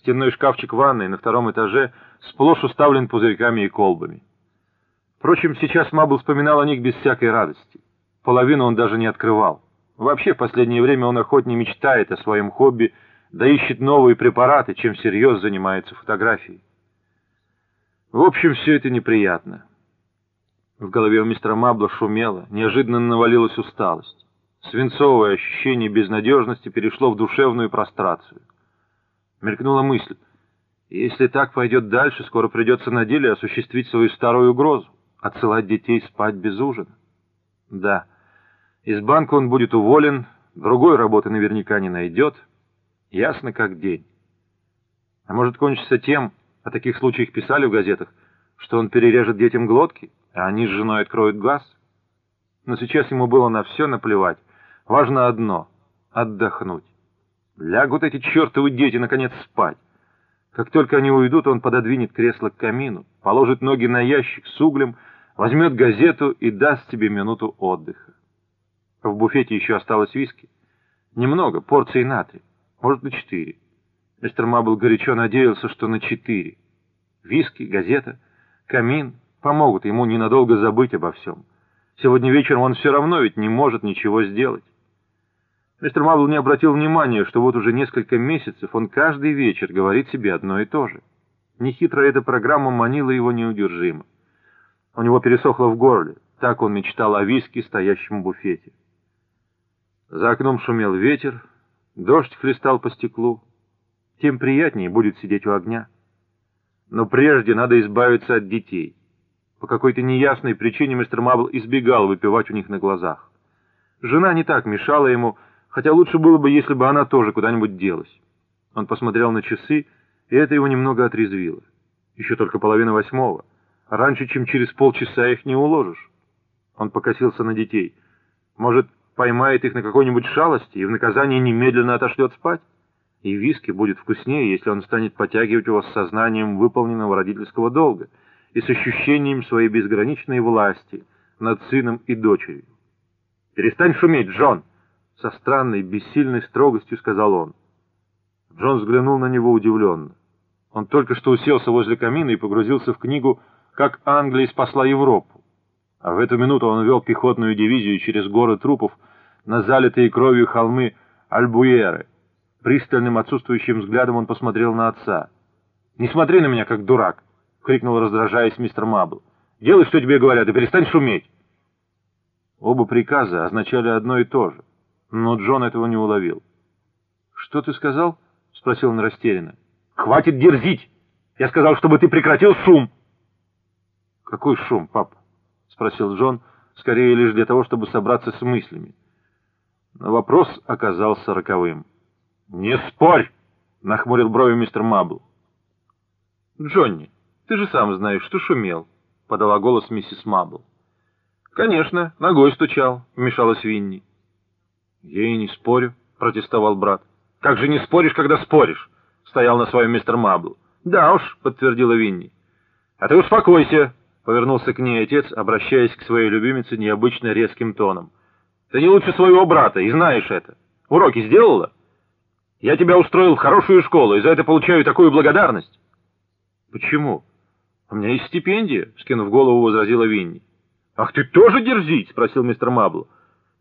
Стенной шкафчик ванной на втором этаже сплошь уставлен пузырьками и колбами. Впрочем, сейчас Мабл вспоминал о них без всякой радости. Половину он даже не открывал. Вообще, в последнее время он охотнее мечтает о своем хобби, да ищет новые препараты, чем всерьез занимается фотографией. В общем, все это неприятно. В голове у мистера Мабла шумело, неожиданно навалилась усталость. Свинцовое ощущение безнадежности перешло в душевную прострацию. Мелькнула мысль. Если так пойдет дальше, скоро придется на деле осуществить свою старую угрозу — отсылать детей спать без ужина. Да, из банка он будет уволен, другой работы наверняка не найдет. Ясно как день. А может кончиться тем, о таких случаях писали в газетах, что он перережет детям глотки — а они с женой откроют глаз. Но сейчас ему было на все наплевать. Важно одно — отдохнуть. Лягут эти чертовы дети, наконец, спать. Как только они уйдут, он пододвинет кресло к камину, положит ноги на ящик с углем, возьмет газету и даст тебе минуту отдыха. В буфете еще осталось виски. Немного, порции на три, может, на четыре. Мистер Мабл горячо надеялся, что на четыре. Виски, газета, камин — помогут ему ненадолго забыть обо всем. Сегодня вечером он все равно ведь не может ничего сделать. Мистер Мабл не обратил внимания, что вот уже несколько месяцев он каждый вечер говорит себе одно и то же. Нехитро эта программа манила его неудержимо. У него пересохло в горле, так он мечтал о виске, стоящем в буфете. За окном шумел ветер, дождь хлестал по стеклу. Тем приятнее будет сидеть у огня. Но прежде надо избавиться от детей. По какой-то неясной причине мистер Мабл избегал выпивать у них на глазах. Жена не так мешала ему, хотя лучше было бы, если бы она тоже куда-нибудь делась. Он посмотрел на часы, и это его немного отрезвило. Еще только половина восьмого. Раньше, чем через полчаса, их не уложишь. Он покосился на детей. Может, поймает их на какой-нибудь шалости и в наказание немедленно отошлет спать? И виски будет вкуснее, если он станет подтягивать его с сознанием выполненного родительского долга — и с ощущением своей безграничной власти над сыном и дочерью. «Перестань шуметь, Джон!» — со странной, бессильной строгостью сказал он. Джон взглянул на него удивленно. Он только что уселся возле камина и погрузился в книгу «Как Англия спасла Европу». А в эту минуту он вел пехотную дивизию через горы трупов на залитые кровью холмы Альбуеры. Пристальным отсутствующим взглядом он посмотрел на отца. «Не смотри на меня, как дурак!» — крикнул, раздражаясь мистер Мабл. «Делай, что тебе говорят, и перестань шуметь!» Оба приказа означали одно и то же, но Джон этого не уловил. «Что ты сказал?» — спросил он растерянно. «Хватит дерзить! Я сказал, чтобы ты прекратил шум!» «Какой шум, пап?» — спросил Джон, скорее лишь для того, чтобы собраться с мыслями. Но вопрос оказался роковым. «Не спорь!» — нахмурил брови мистер Мабл. «Джонни!» Ты же сам знаешь, что шумел», — подала голос миссис Мабл. «Конечно, ногой стучал», — вмешалась Винни. «Я и не спорю», — протестовал брат. «Как же не споришь, когда споришь?» — стоял на своем мистер Мабл. «Да уж», — подтвердила Винни. «А ты успокойся», — повернулся к ней отец, обращаясь к своей любимице необычно резким тоном. «Ты не лучше своего брата, и знаешь это. Уроки сделала? Я тебя устроил в хорошую школу, и за это получаю такую благодарность». «Почему?» «У меня есть стипендия», — скинув голову, возразила Винни. «Ах, ты тоже дерзить?» — спросил мистер Мабл.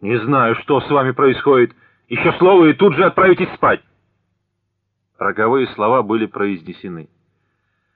«Не знаю, что с вами происходит. Еще слово, и тут же отправитесь спать». Роковые слова были произнесены.